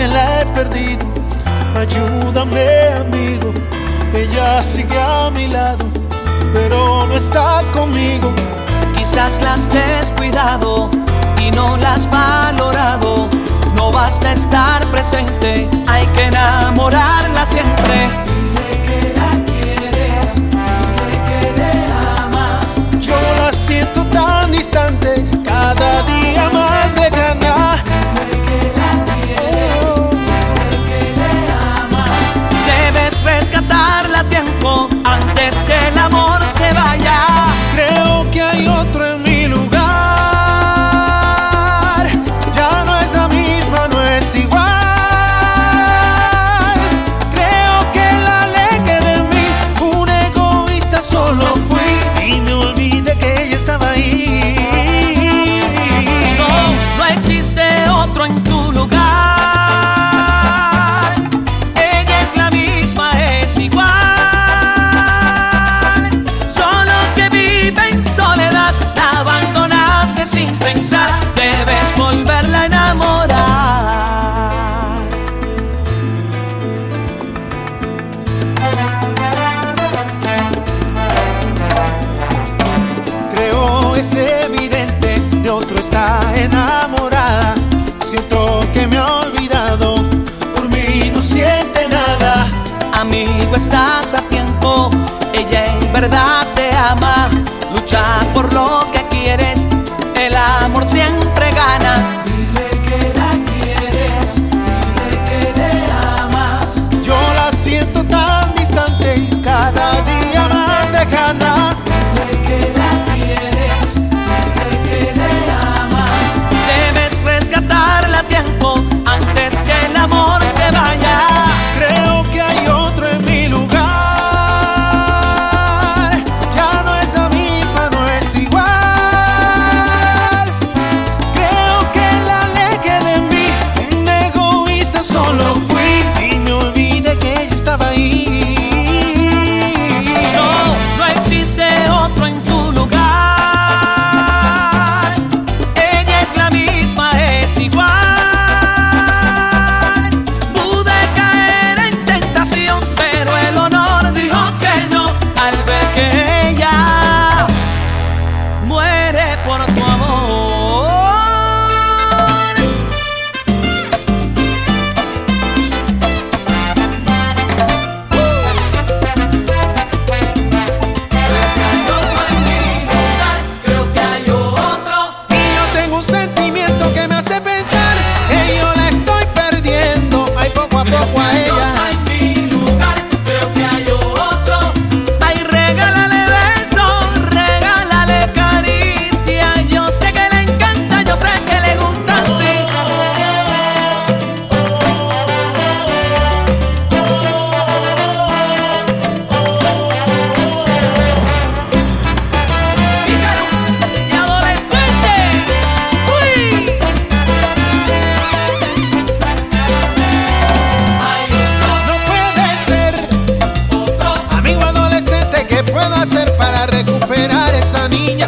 que la he perdido. Ayúdame, amigo. Ella sigue a mi lado, pero no está conmigo. Quizás las descuidado y no las valorado. No basta estar presente, hay que nada es evidente, de otro está enamorada. Siento que me ha olvidado, por mí no siente nada. Amigo, estás a tiempo, ella en verdad te ama. Lucha por lo que quieres, el amor a a ella. essa ninha